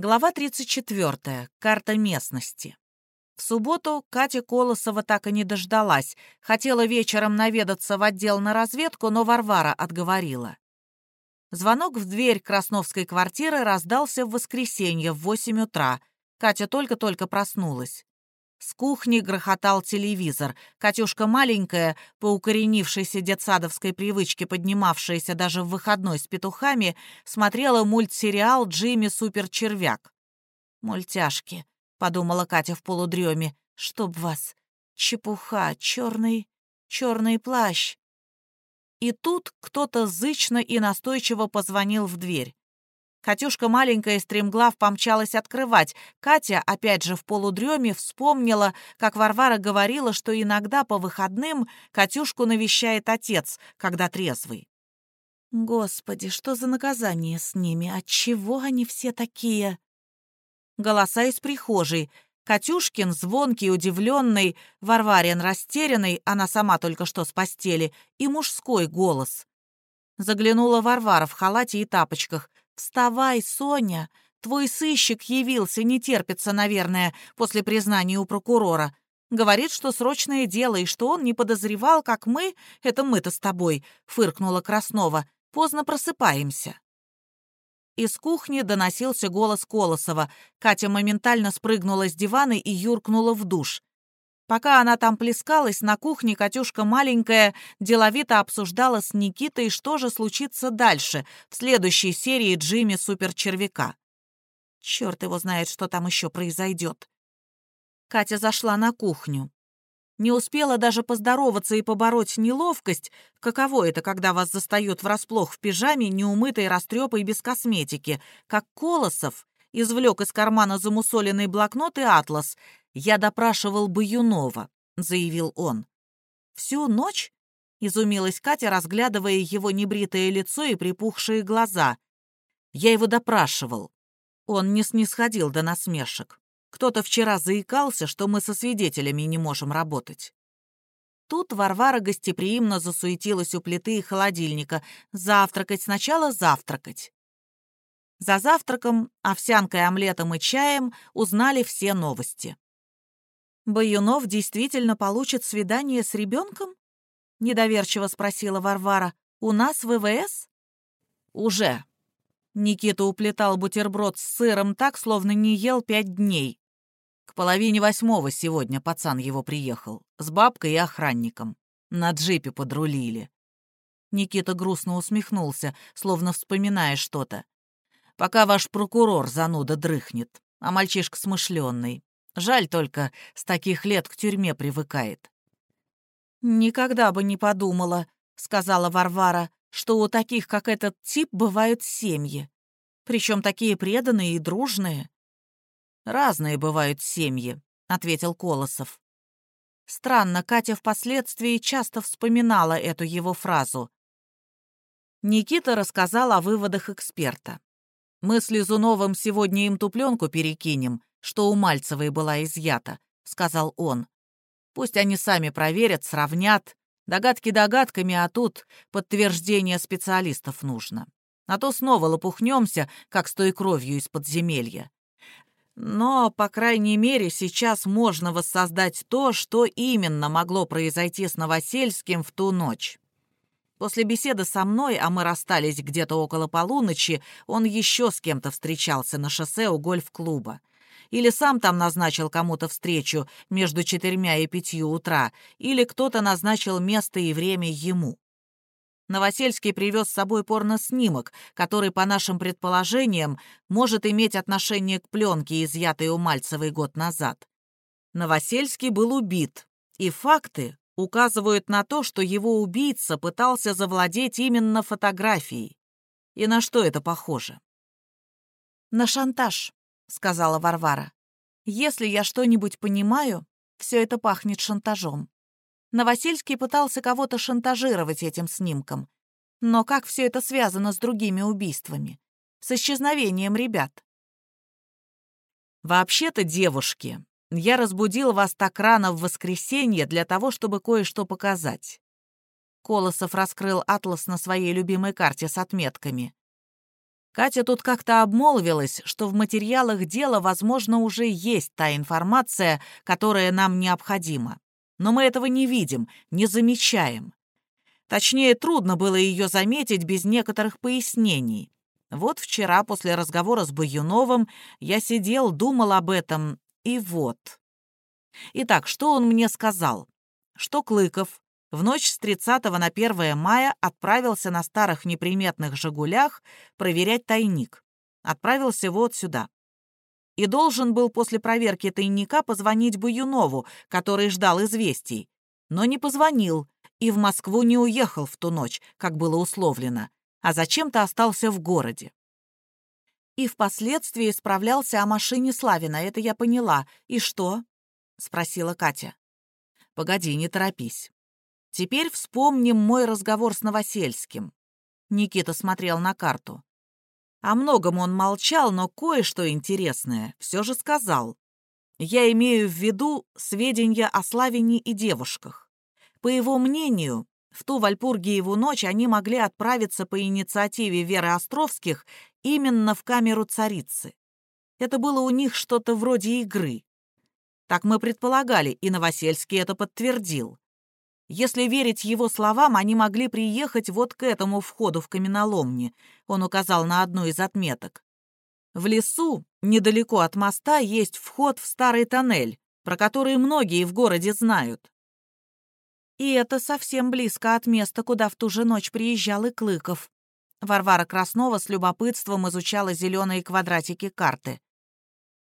Глава 34. Карта местности. В субботу Катя Колосова так и не дождалась. Хотела вечером наведаться в отдел на разведку, но Варвара отговорила. Звонок в дверь Красновской квартиры раздался в воскресенье в 8 утра. Катя только-только проснулась. С кухни грохотал телевизор. Катюшка маленькая, по укоренившейся детсадовской привычке, поднимавшаяся даже в выходной с петухами, смотрела мультсериал «Джимми Суперчервяк». «Мультяшки», — подумала Катя в полудреме, — «чтоб вас! Чепуха, черный, черный плащ». И тут кто-то зычно и настойчиво позвонил в дверь. Катюшка маленькая стремглав помчалась открывать. Катя, опять же в полудреме, вспомнила, как Варвара говорила, что иногда по выходным Катюшку навещает отец, когда трезвый. Господи, что за наказание с ними? Отчего они все такие? Голоса из прихожей. Катюшкин, звонкий, удивленный, Варварин растерянный, она сама только что с постели, и мужской голос. Заглянула Варвара в халате и тапочках. «Вставай, Соня! Твой сыщик явился, не терпится, наверное, после признания у прокурора. Говорит, что срочное дело, и что он не подозревал, как мы, это мы-то с тобой», — фыркнула Краснова. «Поздно просыпаемся». Из кухни доносился голос Колосова. Катя моментально спрыгнула с дивана и юркнула в душ. Пока она там плескалась, на кухне Катюшка маленькая деловито обсуждала с Никитой, что же случится дальше, в следующей серии Джимми Суперчервяка. Черт его знает, что там еще произойдет. Катя зашла на кухню. Не успела даже поздороваться и побороть неловкость, каково это, когда вас застают врасплох в пижаме, неумытой, растрепой, без косметики, как Колосов извлек из кармана замусоленный блокнот и атлас. «Я допрашивал Баюнова», — заявил он. «Всю ночь?» — изумилась Катя, разглядывая его небритое лицо и припухшие глаза. «Я его допрашивал». Он не снисходил до насмешек. Кто-то вчера заикался, что мы со свидетелями не можем работать. Тут Варвара гостеприимно засуетилась у плиты и холодильника. Завтракать сначала завтракать. За завтраком, овсянкой, омлетом и чаем узнали все новости. «Баюнов действительно получит свидание с ребенком?» — недоверчиво спросила Варвара. «У нас ВВС?» «Уже». Никита уплетал бутерброд с сыром так, словно не ел пять дней. К половине восьмого сегодня пацан его приехал, с бабкой и охранником. На джипе подрулили. Никита грустно усмехнулся, словно вспоминая что-то пока ваш прокурор зануда дрыхнет, а мальчишка смышленный. Жаль только, с таких лет к тюрьме привыкает». «Никогда бы не подумала», — сказала Варвара, «что у таких, как этот тип, бывают семьи. Причем такие преданные и дружные». «Разные бывают семьи», — ответил Колосов. Странно, Катя впоследствии часто вспоминала эту его фразу. Никита рассказал о выводах эксперта. Мы с Лизуновым сегодня им ту пленку перекинем, что у Мальцевой была изъята», — сказал он. «Пусть они сами проверят, сравнят. Догадки догадками, а тут подтверждение специалистов нужно. А то снова лопухнемся, как с той кровью из подземелья. Но, по крайней мере, сейчас можно воссоздать то, что именно могло произойти с Новосельским в ту ночь. После беседы со мной, а мы расстались где-то около полуночи, он еще с кем-то встречался на шоссе у гольф-клуба. Или сам там назначил кому-то встречу между четырьмя и пятью утра, или кто-то назначил место и время ему. Новосельский привез с собой порноснимок, который, по нашим предположениям, может иметь отношение к пленке, изъятой у Мальцевой год назад. Новосельский был убит, и факты, указывают на то, что его убийца пытался завладеть именно фотографией. И на что это похоже? «На шантаж», — сказала Варвара. «Если я что-нибудь понимаю, все это пахнет шантажом. Новосельский пытался кого-то шантажировать этим снимком. Но как все это связано с другими убийствами? С исчезновением ребят?» «Вообще-то, девушки, я разбудил вас так рано в воскресенье для того, чтобы кое-что показать». Колосов раскрыл атлас на своей любимой карте с отметками. Катя тут как-то обмолвилась, что в материалах дела, возможно, уже есть та информация, которая нам необходима. Но мы этого не видим, не замечаем. Точнее, трудно было ее заметить без некоторых пояснений. Вот вчера, после разговора с Баюновым, я сидел, думал об этом, и вот. Итак, что он мне сказал? Что Клыков в ночь с 30 на 1 мая отправился на старых неприметных «Жигулях» проверять тайник. Отправился вот сюда. И должен был после проверки тайника позвонить Баюнову, который ждал известий. Но не позвонил и в Москву не уехал в ту ночь, как было условлено, а зачем-то остался в городе. И впоследствии справлялся о машине Славина, это я поняла. И что? — спросила Катя. «Погоди, не торопись. Теперь вспомним мой разговор с Новосельским». Никита смотрел на карту. О многом он молчал, но кое-что интересное все же сказал. Я имею в виду сведения о Славине и девушках. По его мнению, в ту Вальпургиеву ночь они могли отправиться по инициативе Веры Островских именно в камеру царицы. Это было у них что-то вроде игры. Так мы предполагали, и Новосельский это подтвердил. Если верить его словам, они могли приехать вот к этому входу в каменоломни, он указал на одну из отметок. В лесу, недалеко от моста, есть вход в старый тоннель, про который многие в городе знают. И это совсем близко от места, куда в ту же ночь приезжал и Клыков. Варвара Краснова с любопытством изучала зеленые квадратики карты.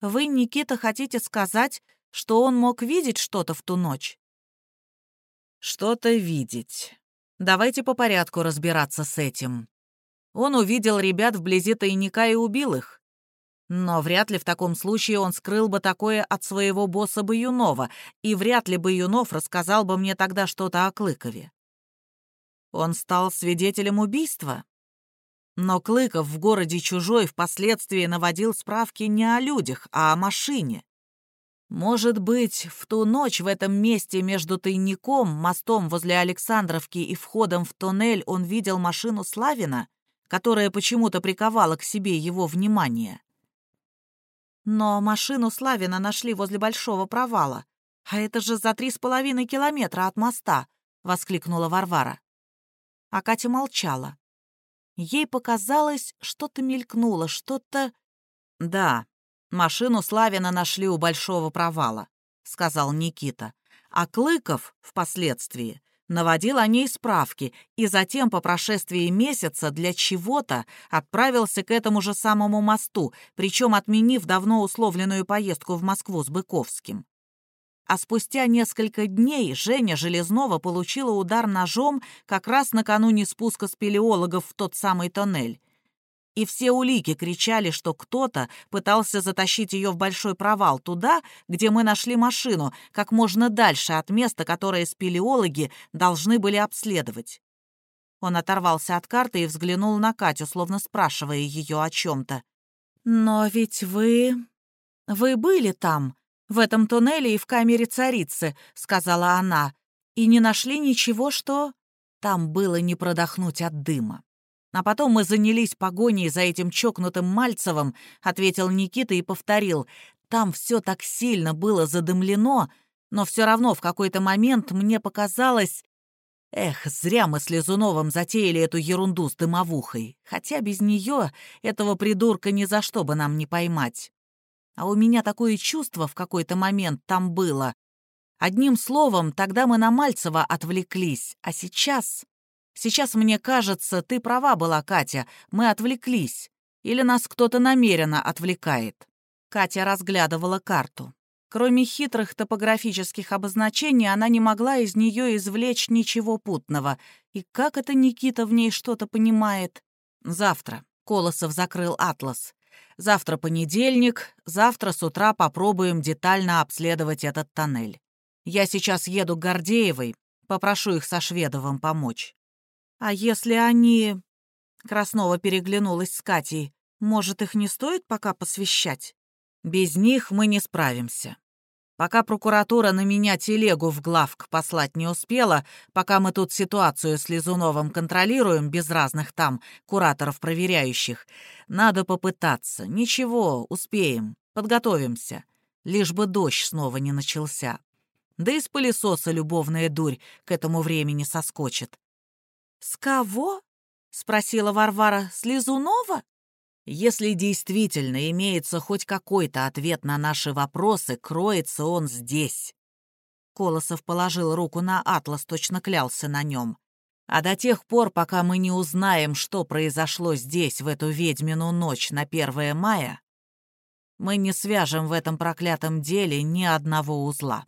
«Вы, Никита, хотите сказать, что он мог видеть что-то в ту ночь? Что-то видеть. Давайте по порядку разбираться с этим. Он увидел ребят вблизи тайника и убил их. Но вряд ли в таком случае он скрыл бы такое от своего босса Баюнова, и вряд ли Баюнов рассказал бы мне тогда что-то о Клыкове. Он стал свидетелем убийства. Но Клыков в городе чужой впоследствии наводил справки не о людях, а о машине. Может быть, в ту ночь в этом месте между тайником, мостом возле Александровки и входом в тоннель он видел машину Славина, которая почему-то приковала к себе его внимание. Но машину Славина нашли возле Большого провала. А это же за три с половиной километра от моста, — воскликнула Варвара. А Катя молчала. Ей показалось, что-то мелькнуло, что-то... Да, «Машину Славина нашли у Большого провала», — сказал Никита. А Клыков впоследствии наводил о ней справки и затем по прошествии месяца для чего-то отправился к этому же самому мосту, причем отменив давно условленную поездку в Москву с Быковским. А спустя несколько дней Женя Железнова получила удар ножом как раз накануне спуска спелеологов в тот самый тоннель и все улики кричали, что кто-то пытался затащить ее в большой провал туда, где мы нашли машину, как можно дальше от места, которое спелеологи должны были обследовать. Он оторвался от карты и взглянул на Катю, словно спрашивая ее о чем-то. «Но ведь вы... вы были там, в этом туннеле и в камере царицы», — сказала она, «и не нашли ничего, что...» Там было не продохнуть от дыма. А потом мы занялись погоней за этим чокнутым Мальцевым, ответил Никита и повторил. Там все так сильно было задымлено, но все равно в какой-то момент мне показалось... Эх, зря мы с Лизуновым затеяли эту ерунду с дымовухой, хотя без нее этого придурка ни за что бы нам не поймать. А у меня такое чувство в какой-то момент там было. Одним словом, тогда мы на Мальцева отвлеклись, а сейчас... Сейчас, мне кажется, ты права была, Катя, мы отвлеклись. Или нас кто-то намеренно отвлекает». Катя разглядывала карту. Кроме хитрых топографических обозначений, она не могла из нее извлечь ничего путного. И как это Никита в ней что-то понимает? «Завтра», — Колосов закрыл атлас. «Завтра понедельник, завтра с утра попробуем детально обследовать этот тоннель. Я сейчас еду к Гордеевой, попрошу их со Шведовым помочь. «А если они...» Краснова переглянулась с Катей. «Может, их не стоит пока посвящать? Без них мы не справимся. Пока прокуратура на меня телегу в главк послать не успела, пока мы тут ситуацию с Лизуновым контролируем без разных там кураторов-проверяющих, надо попытаться. Ничего, успеем, подготовимся. Лишь бы дождь снова не начался. Да из пылесоса любовная дурь к этому времени соскочит. «С кого?» — спросила Варвара. «С Лизунова?» Если действительно имеется хоть какой-то ответ на наши вопросы, кроется он здесь. Колосов положил руку на атлас, точно клялся на нем. А до тех пор, пока мы не узнаем, что произошло здесь в эту ведьмину ночь на 1 мая, мы не свяжем в этом проклятом деле ни одного узла.